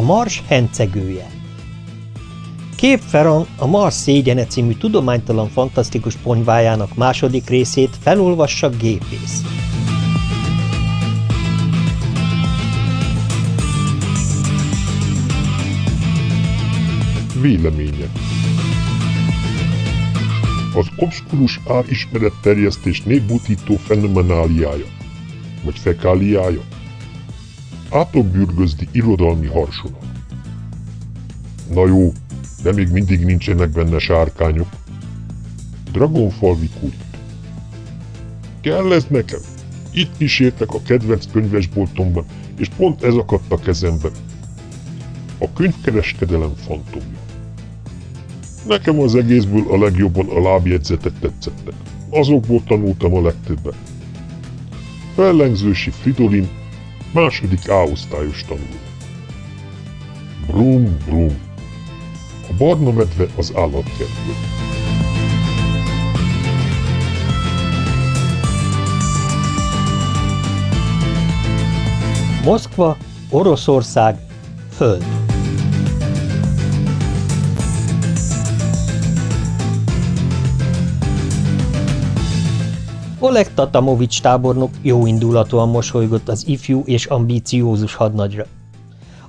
A Mars hencegője. Kép Ferran a Mars szégyene című tudománytalan fantasztikus ponyvájának második részét felolvassa gépész. Véleménye. Az obskurus árismeretterjesztés névbutító fenomenáliája, vagy fekáliája, átokbürgözdi irodalmi harsolat. Na jó, de még mindig nincsenek benne sárkányok. Dragonfalvi kult. Kell ez nekem? Itt kísértek a kedvenc könyvesboltomban, és pont ez akadt a kezembe. A könyvkereskedelem fantomja. Nekem az egészből a legjobban a lábjegyzetek tetszettek. Azokból tanultam a legtöbbet. Fellengzősi Fridolin, második A-osztályos tanuló. Brum, brum. A barna medve az állatkertből. Moszkva, Oroszország, Föld. Oleg Tatamovics tábornok jóindulatúan mosolygott az ifjú és ambíciózus hadnagyra.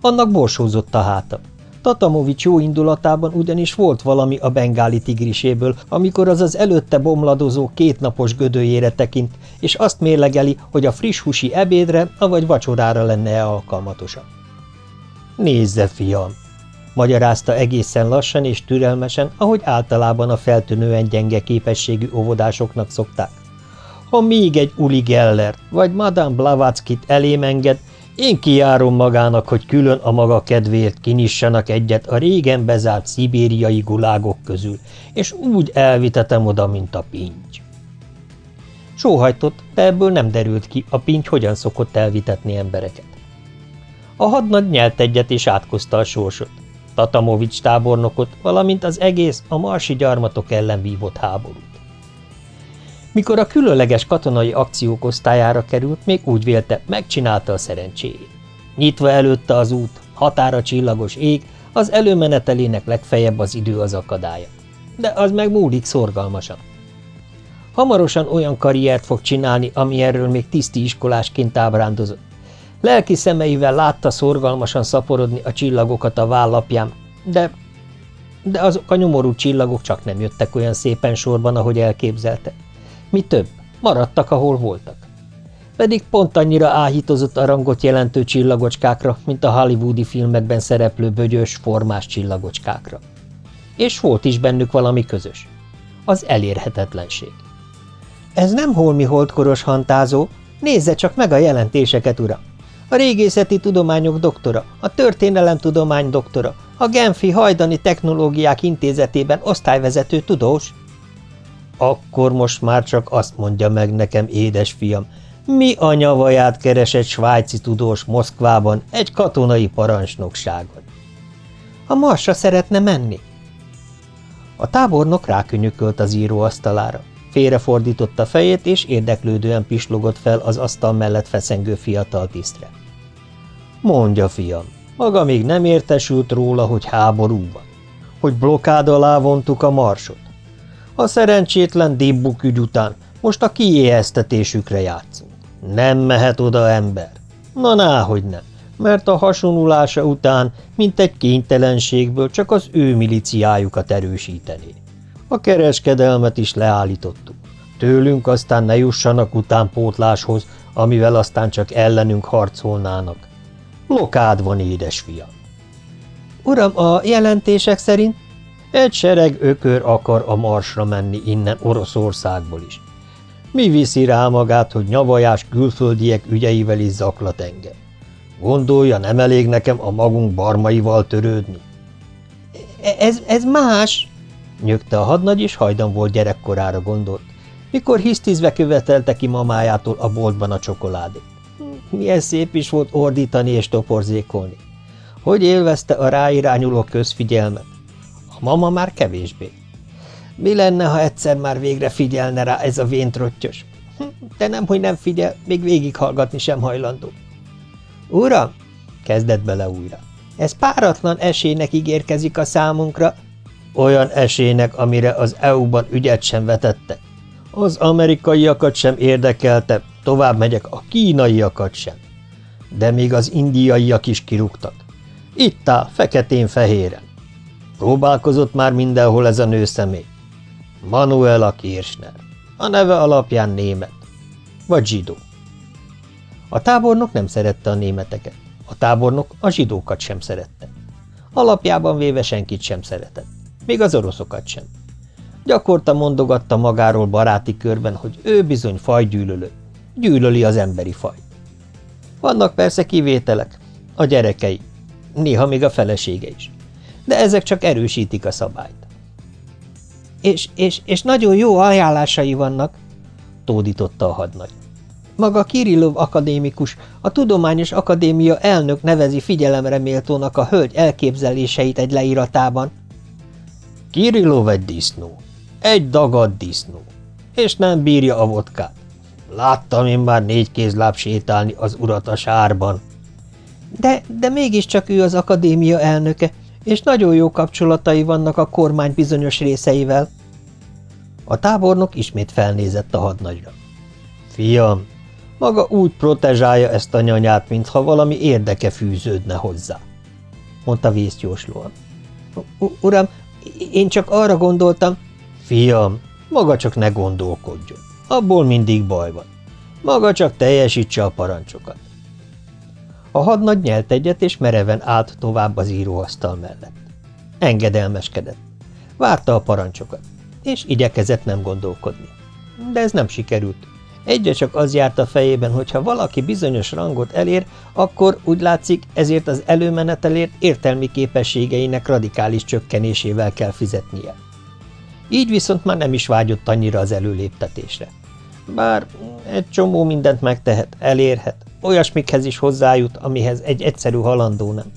Annak borsózott a háta. Tatamovics jó indulatában ugyanis volt valami a bengáli tigriséből, amikor az az előtte bomladozó kétnapos gödőjére tekint, és azt mérlegeli, hogy a friss húsi ebédre, avagy vacsorára lenne-e alkalmatosabb. Nézze, fiam! magyarázta egészen lassan és türelmesen, ahogy általában a feltűnően gyenge képességű óvodásoknak szokták. Ha még egy Uli Geller vagy Madame Blavatsky-t elém enged, én kijárom magának, hogy külön a maga kedvéért kinissanak egyet a régen bezárt szibériai gulágok közül, és úgy elvitetem oda, mint a pinty. Sóhajtott, de ebből nem derült ki, a pinty hogyan szokott elvitetni embereket. A hadnagy nyelt egyet és átkozta a sorsot. Tatamovics tábornokot, valamint az egész a marsi gyarmatok ellen vívott háborút. Mikor a különleges katonai akciók osztályára került, még úgy vélte, megcsinálta a szerencséjét. Nyitva előtte az út, határa csillagos ég, az előmenetelének legfeljebb az idő az akadálya. De az meg múlik szorgalmasan. Hamarosan olyan karriert fog csinálni, ami erről még tiszti iskolásként ábrándozott. Lelki szemeivel látta szorgalmasan szaporodni a csillagokat a vállapján, de, de azok a nyomorú csillagok csak nem jöttek olyan szépen sorban, ahogy elképzelte. Mi több, maradtak, ahol voltak. Pedig pont annyira áhítozott a rangot jelentő csillagocskákra, mint a hollywoodi filmekben szereplő bögyös, formás csillagocskákra. És volt is bennük valami közös. Az elérhetetlenség. Ez nem holmi holdkoros hantázó, nézze csak meg a jelentéseket, ura! A régészeti tudományok doktora, a történelemtudomány doktora, a Genfi Hajdani Technológiák Intézetében osztályvezető tudós. Akkor most már csak azt mondja meg nekem, édesfiam, mi a nyavaját keres egy svájci tudós Moszkvában egy katonai parancsnokságon? A Marsra szeretne menni? A tábornok rákönyökölt az íróasztalára. Félrefordította fejét, és érdeklődően pislogott fel az asztal mellett feszengő fiatal tisztre. Mondja, fiam, maga még nem értesült róla, hogy háború van, hogy blokád alá vontuk a marsot. A szerencsétlen dibbuk ügy után most a kiéheztetésükre játszunk. Nem mehet oda ember. Na náhogy nem, mert a hasonulása után, mint egy kénytelenségből csak az ő miliciájukat erősítené. A kereskedelmet is leállítottuk. Tőlünk aztán ne jussanak utánpótláshoz, amivel aztán csak ellenünk harcolnának. Blokád van, édesfiam. Uram, a jelentések szerint egy sereg ökör akar a marsra menni innen Oroszországból is. Mi viszi rá magát, hogy nyavajás külföldiek ügyeivel is zaklat engem? Gondolja, nem elég nekem a magunk barmaival törődni? E, – Ez, ez más! – nyögte a hadnagy, és hajdan volt gyerekkorára gondolt, mikor hisztizve követelte ki mamájától a boltban a csokoládét. Milyen szép is volt ordítani és toporzékolni. Hogy élvezte a ráirányuló közfigyelmet. Mama már kevésbé. Mi lenne, ha egyszer már végre figyelne rá ez a véntrottyos? De nem, hogy nem figyel, még végighallgatni sem hajlandó. Uram, kezdett bele újra. Ez páratlan esélynek ígérkezik a számunkra. Olyan esélynek, amire az EU-ban ügyet sem vetette. Az amerikaiakat sem érdekelte, tovább megyek, a kínaiakat sem. De még az indiaiak is kirúgtak. Itt áll, feketén-fehéren. Próbálkozott már mindenhol ez a nőszemély. Manuela Kirchner. A neve alapján német. Vagy zsidó. A tábornok nem szerette a németeket. A tábornok a zsidókat sem szerette. Alapjában véve senkit sem szeretett. Még az oroszokat sem. Gyakorta mondogatta magáról baráti körben, hogy ő bizony fajgyűlölő. Gyűlöli az emberi faj. Vannak persze kivételek, a gyerekei, néha még a felesége is. De ezek csak erősítik a szabályt. És, és, és nagyon jó ajánlásai vannak, tódította a hadnagy. Maga Kirillov akadémikus, a Tudományos Akadémia elnök nevezi figyelemre méltónak a hölgy elképzeléseit egy leíratában. Kirillov egy disznó. Egy dagad disznó. És nem bírja a vodkát. Láttam én már négy kézláb sétálni az urat a sárban. De, de mégiscsak ő az akadémia elnöke, és nagyon jó kapcsolatai vannak a kormány bizonyos részeivel. A tábornok ismét felnézett a hadnagyra. Fiam, maga úgy protezsálja ezt a nyanyát, mintha valami érdeke fűződne hozzá, mondta vészjóslóan. Uram, én csak arra gondoltam... Fiam, maga csak ne gondolkodjon. Abból mindig baj van. Maga csak teljesítse a parancsokat. A hadnagy nyelt egyet, és mereven állt tovább az íróasztal mellett. Engedelmeskedett. Várta a parancsokat, és igyekezett nem gondolkodni. De ez nem sikerült. Egyre csak az járt a fejében, hogy ha valaki bizonyos rangot elér, akkor úgy látszik, ezért az előmenetelért értelmi képességeinek radikális csökkenésével kell fizetnie. Így viszont már nem is vágyott annyira az előléptetésre. Bár egy csomó mindent megtehet, elérhet, olyasmikhez is hozzájut, amihez egy egyszerű halandó nem.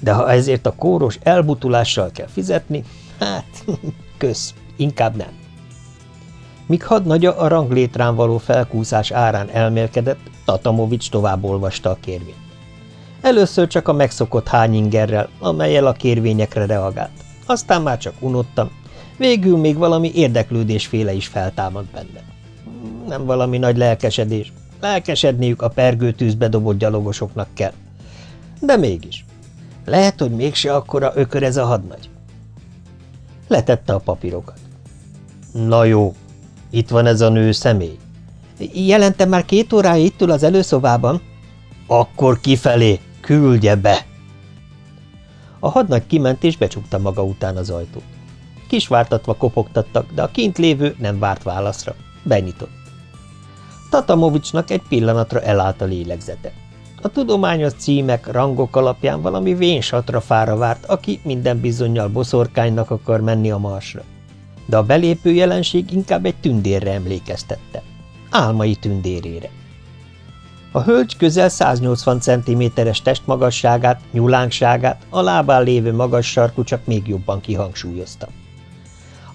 De ha ezért a kóros elbutulással kell fizetni, hát, kösz, inkább nem. Míg hadnagya a ranglétrán való felkúszás árán elmélkedett, Tatamovics tovább olvasta a kérvényt. Először csak a megszokott hányingerrel, amelyel a kérvényekre reagált. Aztán már csak unottam, végül még valami érdeklődésféle is feltámad benne. Nem valami nagy lelkesedés, lelkesedniük a pergő tűzbe dobott gyalogosoknak kell. De mégis. Lehet, hogy mégse akkora ökör ez a hadnagy. Letette a papírokat. Na jó, itt van ez a nő személy. Jelentem már két órája itt ül az előszobában. Akkor kifelé, küldje be! A hadnagy kiment és becsukta maga után az ajtót. Kisvártatva kopogtattak, de a kint lévő nem várt válaszra. Benyitott. Tatamovicsnak egy pillanatra elállt a lélegzete. A tudományos címek, rangok alapján valami vénsatra fára várt, aki minden bizonyal boszorkánynak akar menni a marsra de a belépő jelenség inkább egy tündérre emlékeztette. Álmai tündérére. A hölgy közel 180 cm-es testmagasságát, nyulánkságát, a lábán lévő magas sarkú csak még jobban kihangsúlyozta.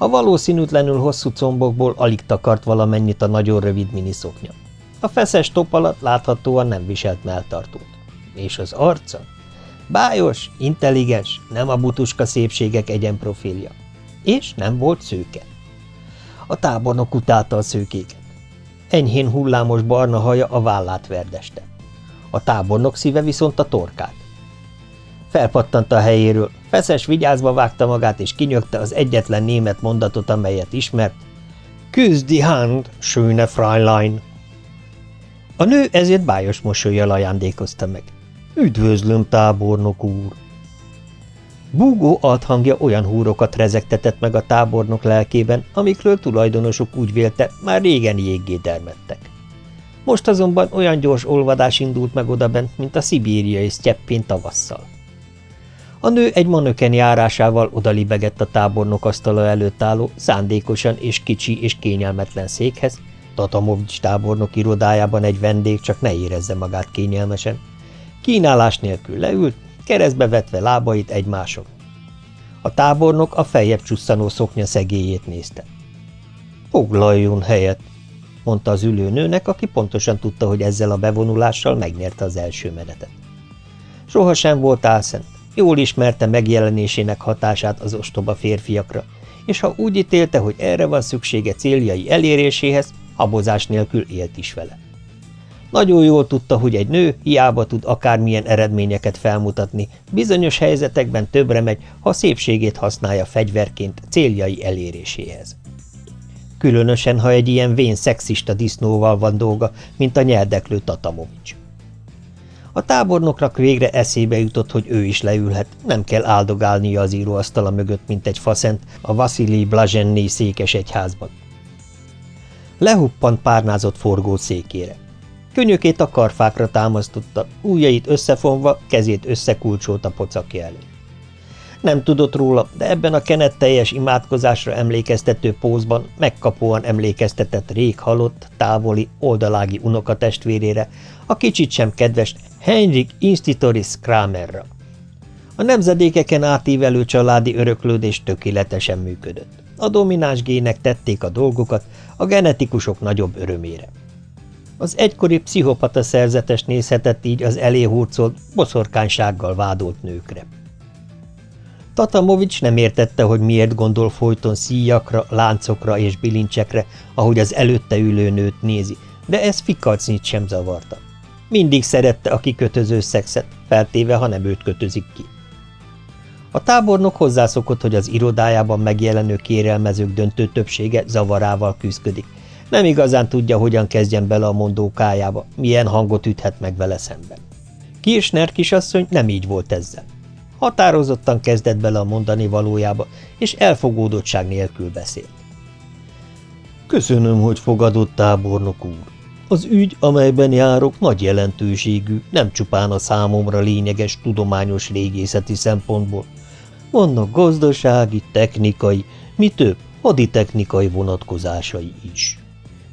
A valószínűtlenül hosszú combokból alig takart valamennyit a nagyon rövid miniszoknya. A feszes top alatt láthatóan nem viselt melltartót. És az arca? Bájos, intelligens, nem a butuska szépségek egyenprofilja és nem volt szőke. A tábornok utálta a szőkéket. Enyhén hullámos barna haja a vállát verdeste. A tábornok szíve viszont a torkát. Felpattant a helyéről, feszes vigyázva vágta magát, és kinyögte az egyetlen német mondatot, amelyet ismert. Küzd die Hand, schöne Fräulein! A nő ezért bájos mosolyjal ajándékozta meg. Üdvözlöm, tábornok úr! Búgó althangja olyan húrokat rezegtetett meg a tábornok lelkében, amikről tulajdonosuk úgy vélte, már régen jéggé dermedtek. Most azonban olyan gyors olvadás indult meg odabent, mint a szibériai sztyeppén tavasszal. A nő egy manöken járásával odalibegett a tábornok asztala előtt álló, szándékosan és kicsi és kényelmetlen székhez, Tatamovics tábornok irodájában egy vendég csak ne érezze magát kényelmesen. Kínálás nélkül leült, keresztbe vetve lábait egymáson. A tábornok a feljebb csusszanó szoknya szegélyét nézte. Foglaljon helyet, mondta az ülő nőnek, aki pontosan tudta, hogy ezzel a bevonulással megnyerte az első menetet. Soha sem volt álszent, jól ismerte megjelenésének hatását az ostoba férfiakra, és ha úgy ítélte, hogy erre van szüksége céljai eléréséhez, habozás nélkül élt is vele. Nagyon jól tudta, hogy egy nő hiába tud akármilyen eredményeket felmutatni, bizonyos helyzetekben többre megy, ha szépségét használja fegyverként céljai eléréséhez. Különösen, ha egy ilyen vén szexista disznóval van dolga, mint a nyeldeklő Tatamovics. A tábornoknak végre eszébe jutott, hogy ő is leülhet, nem kell áldogálnia az íróasztala mögött, mint egy faszent a Vasili Blazsenné székes egyházban. Lehuppant párnázott forgó székére. Könyökét a karfákra támasztotta, ujjait összefonva, kezét összekulcsolt a pocakja elé. Nem tudott róla, de ebben a kenetteljes imádkozásra emlékeztető pózban megkapóan emlékeztetett rég halott, távoli, oldalági unokatestvérére, a kicsit sem kedves Heinrich Institutoris Kramerra. A nemzedékeken átívelő családi öröklődés tökéletesen működött. A domináns gének tették a dolgokat, a genetikusok nagyobb örömére. Az egykori pszichopata szerzetes nézhetett így az eléhurcolt, boszorkánysággal vádolt nőkre. Tatamovics nem értette, hogy miért gondol folyton szíjakra, láncokra és bilincsekre, ahogy az előtte ülő nőt nézi, de ez fikalcnyit sem zavarta. Mindig szerette a kikötöző szexet, feltéve, ha nem őt kötözik ki. A tábornok hozzászokott, hogy az irodájában megjelenő kérelmezők döntő többsége zavarával küzdik. Nem igazán tudja, hogyan kezdjen bele a mondókájába, milyen hangot üthet meg vele szemben. Kirchner kisasszony nem így volt ezzel. Határozottan kezdett bele a mondani valójába, és elfogódottság nélkül beszélt. Köszönöm, hogy fogadott tábornok úr. Az ügy, amelyben járok, nagy jelentőségű, nem csupán a számomra lényeges tudományos régészeti szempontból. Vannak gazdasági, technikai, mi több, haditechnikai vonatkozásai is.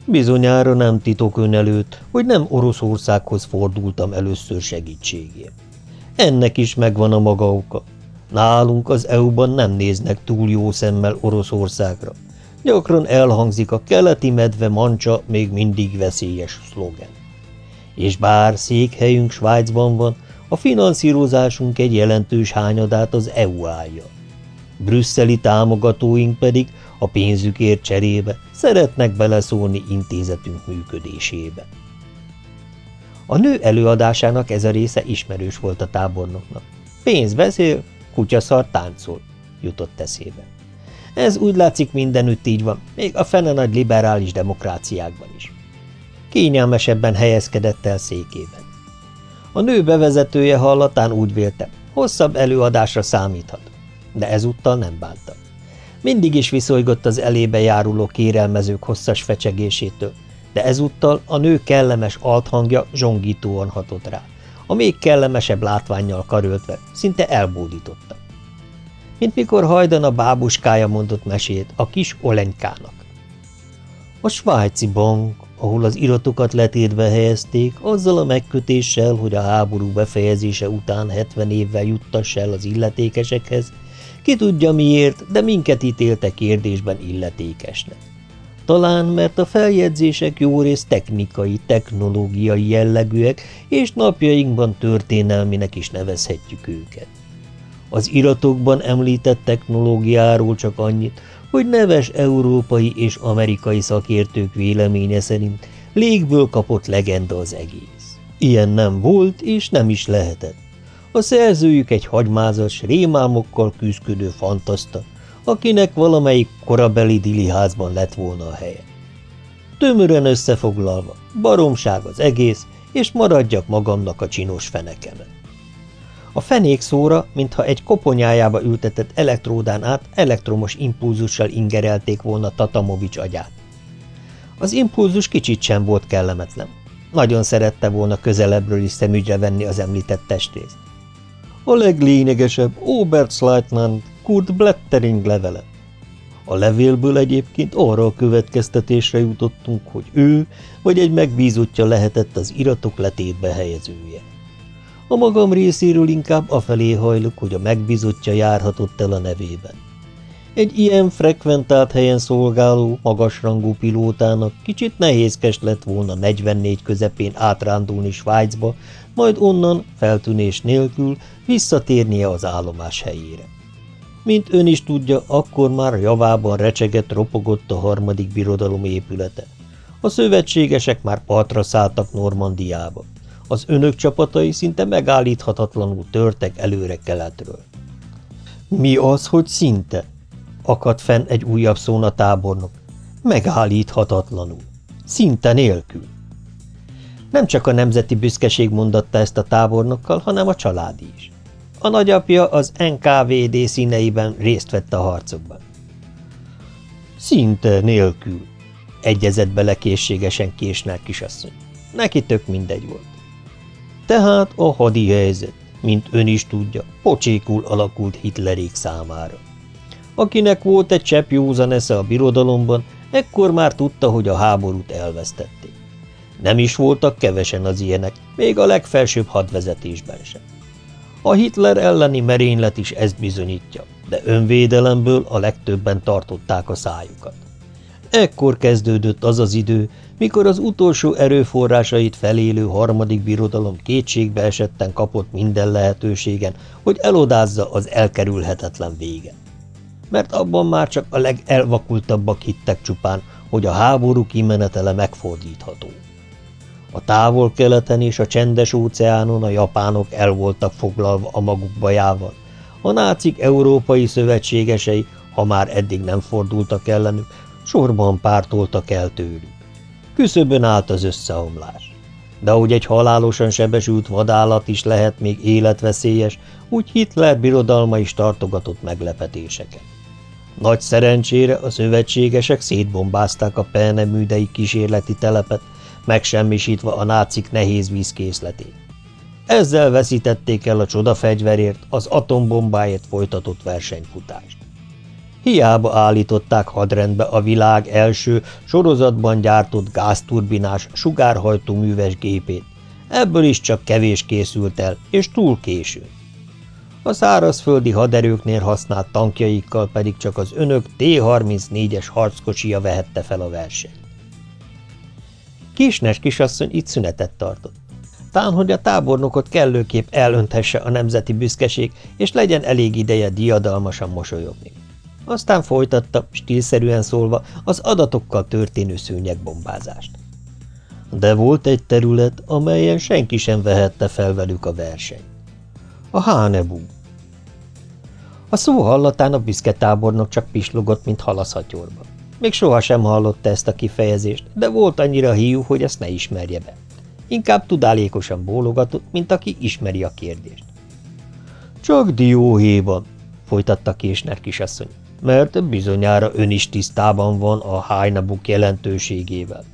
Bizonyára nem titok ön előtt, hogy nem Oroszországhoz fordultam először segítségért. Ennek is megvan a maga oka. Nálunk az EU-ban nem néznek túl jó szemmel Oroszországra. Gyakran elhangzik a keleti medve mancsa még mindig veszélyes szlogen. És bár székhelyünk Svájcban van, a finanszírozásunk egy jelentős hányadát az EU állja. Brüsszeli támogatóink pedig a pénzükért cserébe szeretnek beleszólni intézetünk működésébe. A nő előadásának ez a része ismerős volt a tábornoknak. Pénz beszél, kutyaszar táncol, jutott eszébe. Ez úgy látszik mindenütt így van, még a fene nagy liberális demokráciákban is. Kényelmesebben helyezkedett el székében. A nő bevezetője hallatán úgy vélte, hosszabb előadásra számíthat, de ezúttal nem bánta. Mindig is viszolygott az elébe járuló kérelmezők hosszas fecsegésétől, de ezúttal a nő kellemes althangja zsongítóan hatott rá. A még kellemesebb látványjal karöltve szinte elbódította. Mint mikor hajdan a bábuskája mondott mesét a kis Olenkának. A svájci bank, ahol az iratokat letétbe helyezték, azzal a megkötéssel, hogy a háború befejezése után 70 évvel juttass el az illetékesekhez, ki tudja miért, de minket ítélte kérdésben illetékesnek. Talán, mert a feljegyzések jórész technikai, technológiai jellegűek, és napjainkban történelminek is nevezhetjük őket. Az iratokban említett technológiáról csak annyit, hogy neves európai és amerikai szakértők véleménye szerint légből kapott legenda az egész. Ilyen nem volt, és nem is lehetett. A szerzőjük egy hagymázas, rémálmokkal küzdködő fantaszta, akinek valamelyik korabeli diliházban lett volna a helye. Tömören összefoglalva, baromság az egész, és maradjak magamnak a csinos fenekemet. A fenék szóra, mintha egy koponyájába ültetett elektródán át elektromos impulzussal ingerelték volna Tatamovics agyát. Az impulzus kicsit sem volt kellemetlen. Nagyon szerette volna közelebbről is szemügyre venni az említett testrészt. A leglényegesebb Oberstleutnant Kurt Blettering levele. A levélből egyébként arra a következtetésre jutottunk, hogy ő vagy egy megbízottja lehetett az iratok letétbe helyezője. A magam részéről inkább afelé hajlok, hogy a megbízottja járhatott el a nevében. Egy ilyen frekventált helyen szolgáló, magasrangú pilótának kicsit nehézkes lett volna 44 közepén átrándulni Svájcba, majd onnan, feltűnés nélkül, visszatérnie az állomás helyére. Mint ön is tudja, akkor már javában recsegett, ropogott a harmadik birodalom épülete. A szövetségesek már partra szálltak Normandiába. Az önök csapatai szinte megállíthatatlanul törtek előre keletről. Mi az, hogy szinte? Akadt fenn egy újabb szón tábornok. Megállíthatatlanul. Szinte nélkül. Nem csak a nemzeti büszkeség mondatta ezt a tábornokkal, hanem a családi is. A nagyapja az NKVD színeiben részt vett a harcokban. Szinte nélkül, egyezett bele készségesen késnál kisasszony. Neki tök mindegy volt. Tehát a hadi helyzet, mint ön is tudja, pocsékul alakult Hitlerék számára. Akinek volt egy csepp józan esze a birodalomban, ekkor már tudta, hogy a háborút elvesztették. Nem is voltak kevesen az ilyenek, még a legfelsőbb hadvezetésben sem. A Hitler elleni merénylet is ezt bizonyítja, de önvédelemből a legtöbben tartották a szájukat. Ekkor kezdődött az az idő, mikor az utolsó erőforrásait felélő harmadik birodalom kétségbe esetten kapott minden lehetőségen, hogy elodázza az elkerülhetetlen véget. Mert abban már csak a legelvakultabbak hittek csupán, hogy a háború kimenetele megfordítható. A távol-keleten és a csendes óceánon a japánok el voltak foglalva a maguk bajával. A nácik európai szövetségesei, ha már eddig nem fordultak ellenük, sorban pártoltak el tőlük. Küszöbön állt az összeomlás. De ahogy egy halálosan sebesült vadállat is lehet még életveszélyes, úgy Hitler birodalma is tartogatott meglepetéseket. Nagy szerencsére a szövetségesek szétbombázták a pelneműdei kísérleti telepet, megsemmisítve a nácik nehéz vízkészletét. Ezzel veszítették el a csodafegyverért, az atombombáért folytatott versenyfutást. Hiába állították hadrendbe a világ első sorozatban gyártott gázturbinás sugárhajtó műves gépét. Ebből is csak kevés készült el, és túl későn. A szárazföldi haderőknél használt tankjaikkal pedig csak az önök T-34-es harckocsia vehette fel a versenyt. Kisnes kisasszony itt szünetet tartott. Tán, hogy a tábornokot kellőképp elönthesse a nemzeti büszkeség, és legyen elég ideje diadalmasan mosolyogni. Aztán folytatta, stílszerűen szólva, az adatokkal történő szőnyegbombázást. De volt egy terület, amelyen senki sem vehette fel velük a verseny. A Hánebu. A szó hallatán a büszke tábornok csak pislogott, mint halaszhatyorba. Még sohasem hallotta ezt a kifejezést, de volt annyira hiú, hogy ezt ne ismerje be. Inkább tudálékosan bólogatott, mint aki ismeri a kérdést. Csak dióhéjban, folytatta Késner kisasszony, mert bizonyára ön is tisztában van a Hájnabuk jelentőségével.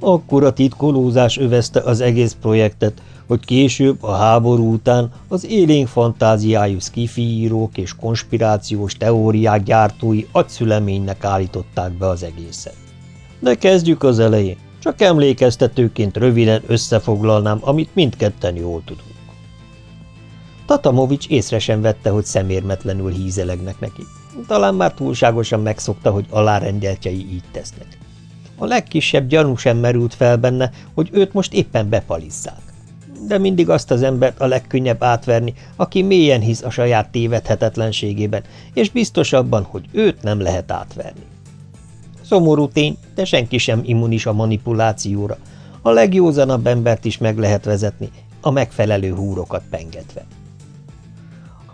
Akkor a titkolózás övezte az egész projektet, hogy később, a háború után az élénk fantáziájú skifiírók és konspirációs teóriák gyártói agyszüleménynek állították be az egészet. De kezdjük az elején. Csak emlékeztetőként röviden összefoglalnám, amit mindketten jól tudunk. Tatamovics észre sem vette, hogy szemérmetlenül hízelegnek neki. Talán már túlságosan megszokta, hogy alárendeltjei így tesznek. A legkisebb gyanú sem merült fel benne, hogy őt most éppen bepalizzák de mindig azt az embert a legkönnyebb átverni, aki mélyen hisz a saját tévedhetetlenségében, és biztos abban, hogy őt nem lehet átverni. Szomorú tény, de senki sem immunis a manipulációra. A legjózanabb embert is meg lehet vezetni, a megfelelő húrokat pengetve.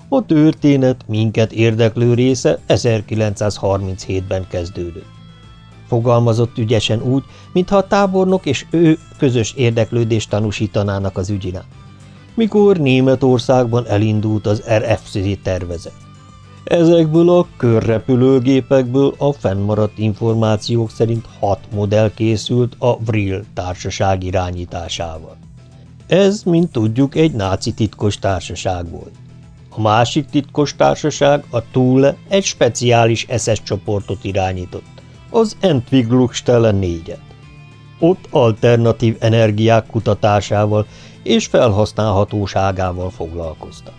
A történet minket érdeklő része 1937-ben kezdődött. Fogalmazott ügyesen úgy, mintha a tábornok és ő közös érdeklődést tanúsítanának az ügyinál. Mikor Németországban elindult az RFC tervezet. Ezekből a körrepülőgépekből a fennmaradt információk szerint hat modell készült a Vril társaság irányításával. Ez, mint tudjuk, egy náci titkos társaság volt. A másik titkos társaság, a Thule, egy speciális SS csoportot irányított az Entwicklungsstelle négyet. Ott alternatív energiák kutatásával és felhasználhatóságával foglalkoztak.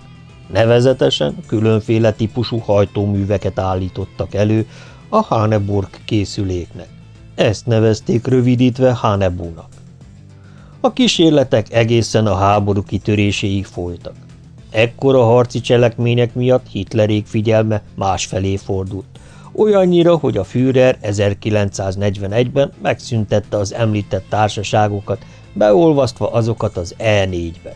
Nevezetesen különféle típusú hajtóműveket állítottak elő a Haneburg készüléknek. Ezt nevezték rövidítve Hanebúnak. A kísérletek egészen a háború kitöréséig folytak. Ekkora harci cselekmények miatt Hitlerék figyelme másfelé fordult. Olyannyira, hogy a Führer 1941-ben megszüntette az említett társaságokat, beolvasztva azokat az E4-be.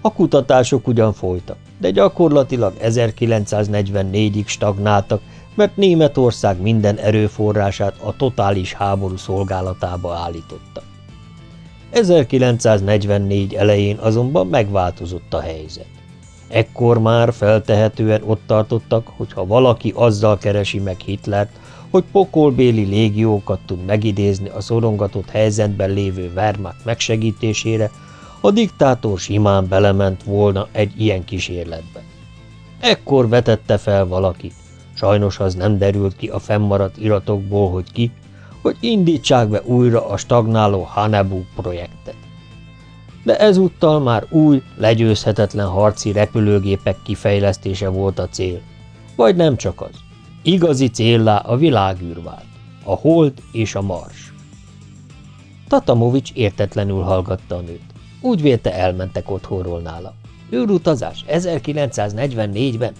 A kutatások ugyan folytak, de gyakorlatilag 1944-ig stagnáltak, mert Németország minden erőforrását a totális háború szolgálatába állította. 1944 elején azonban megváltozott a helyzet. Ekkor már feltehetően ott tartottak, hogy ha valaki azzal keresi meg Hitlert, hogy pokolbéli légiókat tud megidézni a szorongatott helyzetben lévő Wehrmacht megsegítésére, a diktátor simán belement volna egy ilyen kísérletbe. Ekkor vetette fel valaki, sajnos az nem derült ki a fennmaradt iratokból, hogy ki, hogy indítsák be újra a stagnáló Hanebu projektet. De ezúttal már új, legyőzhetetlen harci repülőgépek kifejlesztése volt a cél. Vagy nem csak az. Igazi céllá a világűr vált. A hold és a mars. Tatamovics értetlenül hallgatta a nőt. Úgy vélte elmentek otthonról nála. Őrutazás 1944-ben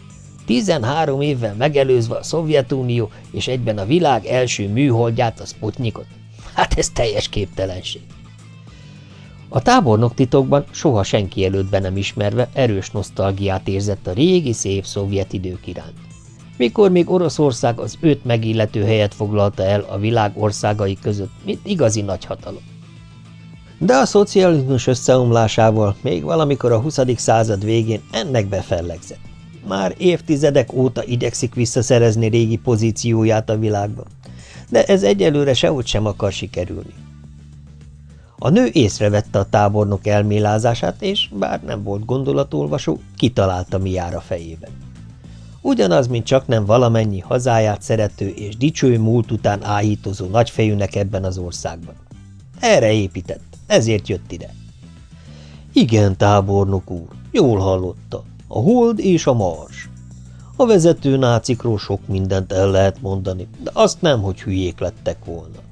13 évvel megelőzve a Szovjetunió és egyben a világ első műholdját, a Sputnikot. Hát ez teljes képtelenség. A tábornok titokban soha senki előtt be nem ismerve erős nosztalgiát érzett a régi szép szovjet idők iránt. Mikor még Oroszország az öt megillető helyet foglalta el a világ országai között, mint igazi nagyhatalom. De a szocializmus összeomlásával még valamikor a 20. század végén ennek befellegzett. Már évtizedek óta igyekszik visszaszerezni régi pozícióját a világban, de ez egyelőre sehogy sem akar sikerülni. A nő észrevette a tábornok elmélázását, és bár nem volt gondolatolvasó, kitalálta, mi jár a fejében. Ugyanaz, mint csak nem valamennyi hazáját szerető és dicső múlt után áhítozó nagyfejűnek ebben az országban. Erre épített, ezért jött ide. Igen, tábornok úr, jól hallotta. A hold és a mars. A vezető nácikról sok mindent el lehet mondani, de azt nem, hogy hülyék lettek volna.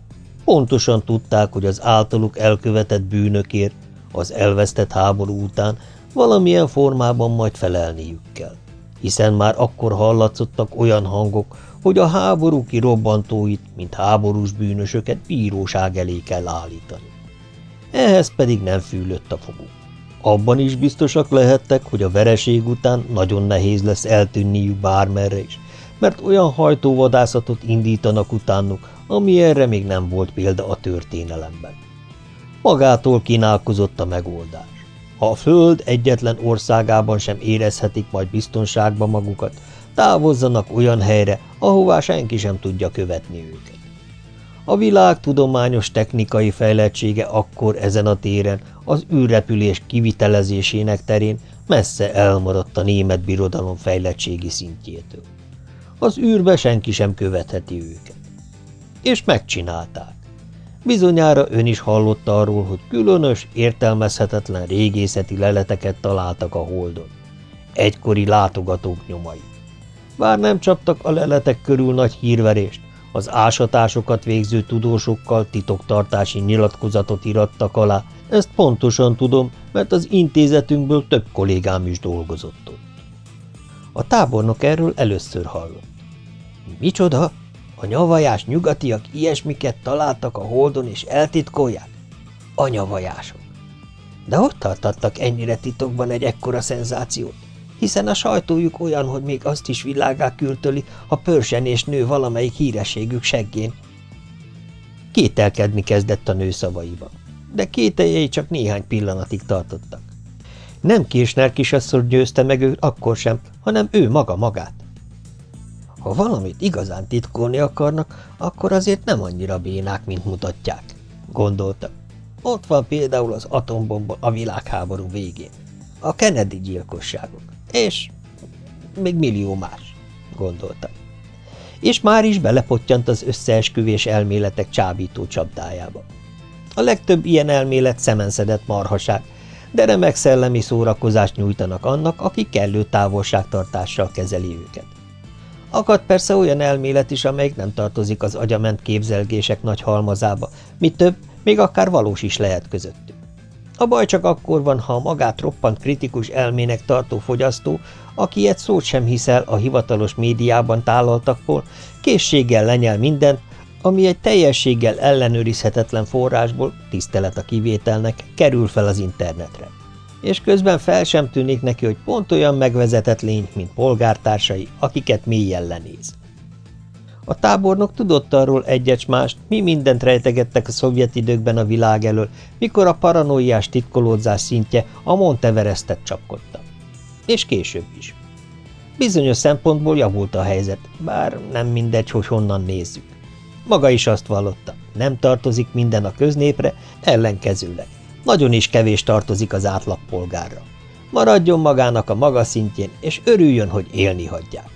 Pontosan tudták, hogy az általuk elkövetett bűnökért, az elvesztett háború után valamilyen formában majd felelniük kell, hiszen már akkor hallatszottak olyan hangok, hogy a háború kirobbantóit, mint háborús bűnösöket bíróság elé kell állítani. Ehhez pedig nem fűlött a foguk. Abban is biztosak lehettek, hogy a vereség után nagyon nehéz lesz eltűnniük bármerre is, mert olyan hajtóvadászatot indítanak utánuk, ami erre még nem volt példa a történelemben. Magától kínálkozott a megoldás. Ha a Föld egyetlen országában sem érezhetik majd biztonságban magukat, távozzanak olyan helyre, ahová senki sem tudja követni őket. A világ tudományos technikai fejlettsége akkor ezen a téren, az űrrepülés kivitelezésének terén messze elmaradt a német birodalom fejlettségi szintjétől. Az űrbe senki sem követheti őket. És megcsinálták. Bizonyára ön is hallotta arról, hogy különös, értelmezhetetlen régészeti leleteket találtak a holdon. Egykori látogatók nyomai. Bár nem csaptak a leletek körül nagy hírverést, az ásatásokat végző tudósokkal titoktartási nyilatkozatot irattak alá, ezt pontosan tudom, mert az intézetünkből több kollégám is dolgozott ott. A tábornok erről először hallott. Micsoda? A nyavajás nyugatiak ilyesmiket találtak a holdon és eltitkolják? A nyavajások. De ott tartattak ennyire titokban egy ekkora szenzációt? hiszen a sajtójuk olyan, hogy még azt is világá kültöli, ha pörsenés nő valamelyik hírességük seggén. Kételkedni kezdett a nő szavaiba, de kételjei csak néhány pillanatig tartottak. Nem Kirchner kisasszor győzte meg őt akkor sem, hanem ő maga magát. Ha valamit igazán titkolni akarnak, akkor azért nem annyira bénák, mint mutatják, gondolta. Ott van például az atombomba a világháború végén, a Kennedy gyilkosságok. És még millió más, gondolta. És már is belepottyant az összeesküvés elméletek csábító csapdájába. A legtöbb ilyen elmélet szemenszedett marhaság, de remek szellemi szórakozást nyújtanak annak, aki kellő távolságtartással kezeli őket. Akad persze olyan elmélet is, amelyik nem tartozik az agyament képzelgések nagy halmazába, mi több, még akár valós is lehet közöttük. A baj csak akkor van, ha a magát roppant kritikus elmének tartó fogyasztó, aki egy szót sem hiszel a hivatalos médiában tálaltakból, készséggel lenyel mindent, ami egy teljességgel ellenőrizhetetlen forrásból, tisztelet a kivételnek, kerül fel az internetre. És közben fel sem tűnik neki, hogy pont olyan megvezetett lény, mint polgártársai, akiket mélyen lenéz. A tábornok tudott arról egyet mást, mi mindent rejtegettek a szovjet időkben a világ elől, mikor a paranoiás titkolódzás szintje a Monteverestet csapkodta. És később is. Bizonyos szempontból javult a helyzet, bár nem mindegy, hogy honnan nézzük. Maga is azt vallotta, nem tartozik minden a köznépre, ellenkezőleg. Nagyon is kevés tartozik az átlagpolgárra. Maradjon magának a maga szintjén, és örüljön, hogy élni hagyják.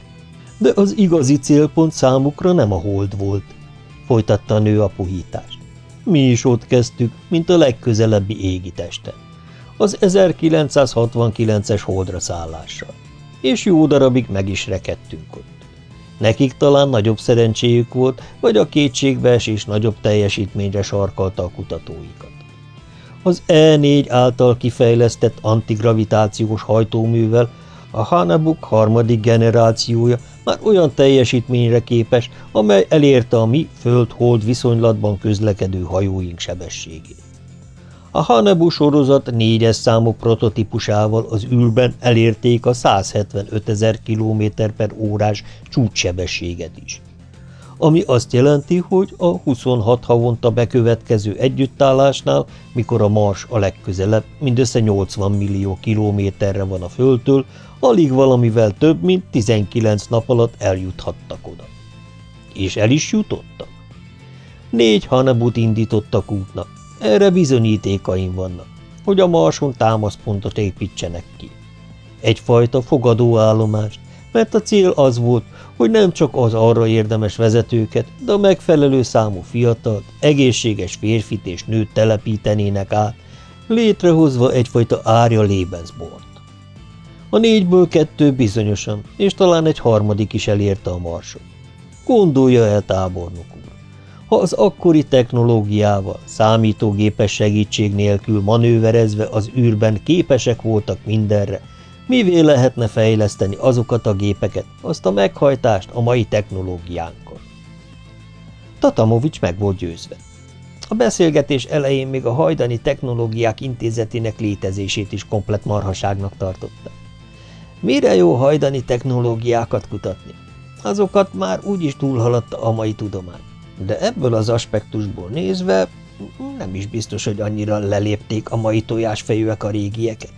De az igazi célpont számukra nem a hold volt, folytatta a nő a puhítást. Mi is ott kezdtük, mint a legközelebbi égitesten. Az 1969-es holdra szállással. És jó darabig meg is rekedtünk ott. Nekik talán nagyobb szerencséjük volt, vagy a kétségbeesés nagyobb teljesítményre sarkalta a kutatóikat. Az E4 által kifejlesztett antigravitációs hajtóművel a Hanebuk harmadik generációja már olyan teljesítményre képes, amely elérte a mi föld-hold viszonylatban közlekedő hajóink sebességét. A Hanebu sorozat négyes számú prototípusával az űrben elérték a 175 ezer km per órás csúcssebességet is. Ami azt jelenti, hogy a 26 havonta bekövetkező együttállásnál, mikor a Mars a legközelebb, mindössze 80 millió kilométerre van a Földtől, alig valamivel több, mint 19 nap alatt eljuthattak oda. És el is jutottak. Négy Hanebut indítottak útnak, erre bizonyítékaim vannak, hogy a Marson támaszpontot építsenek ki. Egyfajta fogadóállomást, mert a cél az volt, hogy nem csak az arra érdemes vezetőket, de a megfelelő számú fiatalt, egészséges férfit és nőt telepítenének át, létrehozva egyfajta árja Lebensbort. A négyből kettő bizonyosan, és talán egy harmadik is elérte a marsot. Gondolja el, tábornok úr. Ha az akkori technológiával, számítógépes segítség nélkül manőverezve az űrben képesek voltak mindenre, mivé lehetne fejleszteni azokat a gépeket, azt a meghajtást a mai technológiánkon? Tatamovics meg volt győzve. A beszélgetés elején még a hajdani technológiák intézetének létezését is komplet marhaságnak tartotta. Mire jó hajdani technológiákat kutatni? Azokat már úgyis túlhaladta a mai tudomány. De ebből az aspektusból nézve nem is biztos, hogy annyira lelépték a mai tojásfejűek a régieket.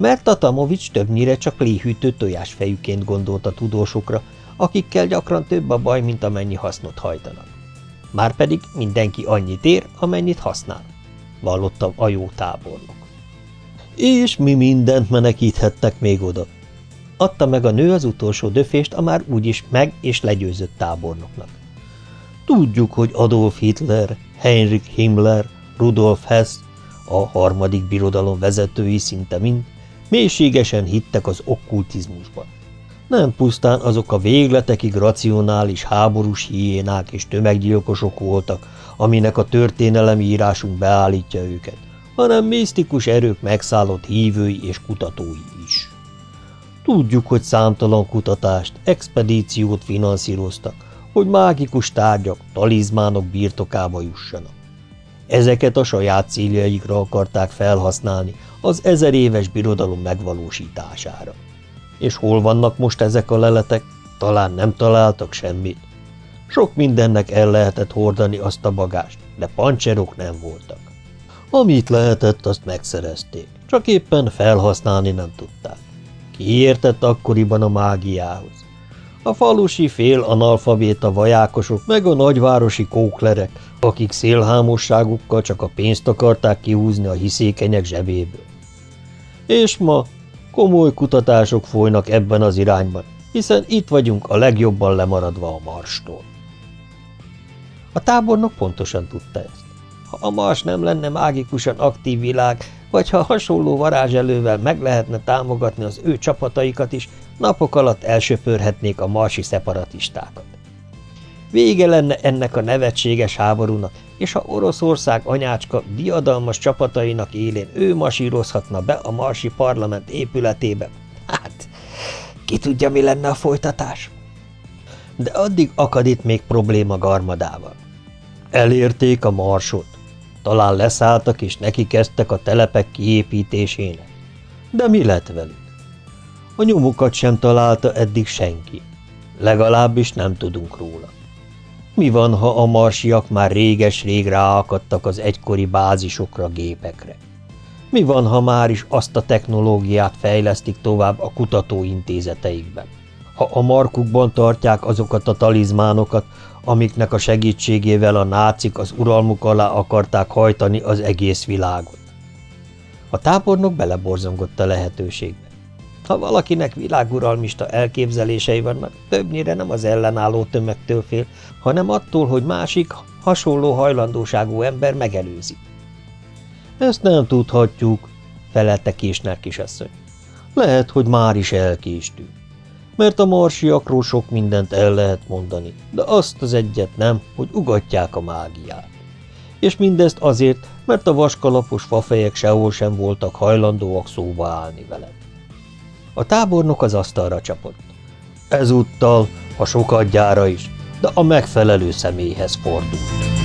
Mert Tatamovics többnyire csak léhűtő tojásfejűként gondolt a tudósokra, akikkel gyakran több a baj, mint amennyi hasznot hajtanak. Márpedig mindenki annyit ér, amennyit használ, vallotta a jó tábornok. És mi mindent menekíthettek még oda. Adta meg a nő az utolsó döfést a már úgyis meg és legyőzött tábornoknak. Tudjuk, hogy Adolf Hitler, Heinrich Himmler, Rudolf Hess, a harmadik birodalom vezetői szinte mind, mélységesen hittek az okkultizmusban. Nem pusztán azok a végletekig racionális háborús hiénák és tömeggyilkosok voltak, aminek a történelemi írásunk beállítja őket, hanem misztikus erők megszállott hívői és kutatói is. Tudjuk, hogy számtalan kutatást, expedíciót finanszíroztak, hogy mágikus tárgyak, talizmánok birtokába jussanak. Ezeket a saját céljaikra akarták felhasználni az ezer éves birodalom megvalósítására. És hol vannak most ezek a leletek? Talán nem találtak semmit. Sok mindennek el lehetett hordani azt a bagást, de pancserok nem voltak. Amit lehetett, azt megszerezték, csak éppen felhasználni nem tudták. Ki értett akkoriban a mágiához? A falusi fél analfabéta vajákosok, meg a nagyvárosi kóklerek, akik szélhámosságukkal csak a pénzt akarták kihúzni a hiszékenyek zsebéből. És ma komoly kutatások folynak ebben az irányban, hiszen itt vagyunk a legjobban lemaradva a Marstól. A tábornok pontosan tudta ezt. Ha a Mars nem lenne mágikusan aktív világ, vagy ha hasonló varázselővel meg lehetne támogatni az ő csapataikat is, napok alatt elsöpörhetnék a marsi szeparatistákat. Vége lenne ennek a nevetséges háborúnak, és ha Oroszország anyácska diadalmas csapatainak élén ő masírozhatna be a marsi parlament épületébe, hát ki tudja, mi lenne a folytatás? De addig akad itt még probléma garmadával. Elérték a marsot. Talán leszálltak és neki kezdtek a telepek kiépítésének. De mi lett velük? A nyomukat sem találta eddig senki. Legalábbis nem tudunk róla. Mi van, ha a marsiak már réges-rég ráakadtak az egykori bázisokra, gépekre? Mi van, ha már is azt a technológiát fejlesztik tovább a kutatóintézeteikben? Ha a markukban tartják azokat a talizmánokat, amiknek a segítségével a nácik az uralmuk alá akarták hajtani az egész világot. A tábornok beleborzongott a lehetőségbe. Ha valakinek világuralmista elképzelései vannak, többnyire nem az ellenálló tömegtől fél, hanem attól, hogy másik, hasonló hajlandóságú ember megelőzi. Ezt nem tudhatjuk, felelte Késner kisasszony. Lehet, hogy már is elkéstünk. Mert a marsiakról sok mindent el lehet mondani, de azt az egyet nem, hogy ugatják a mágiát. És mindezt azért, mert a vaskalapos fafejek sehol sem voltak hajlandóak szóba állni veled. A tábornok az asztalra csapott. Ezúttal, ha sokat gyára is, de a megfelelő személyhez fordult.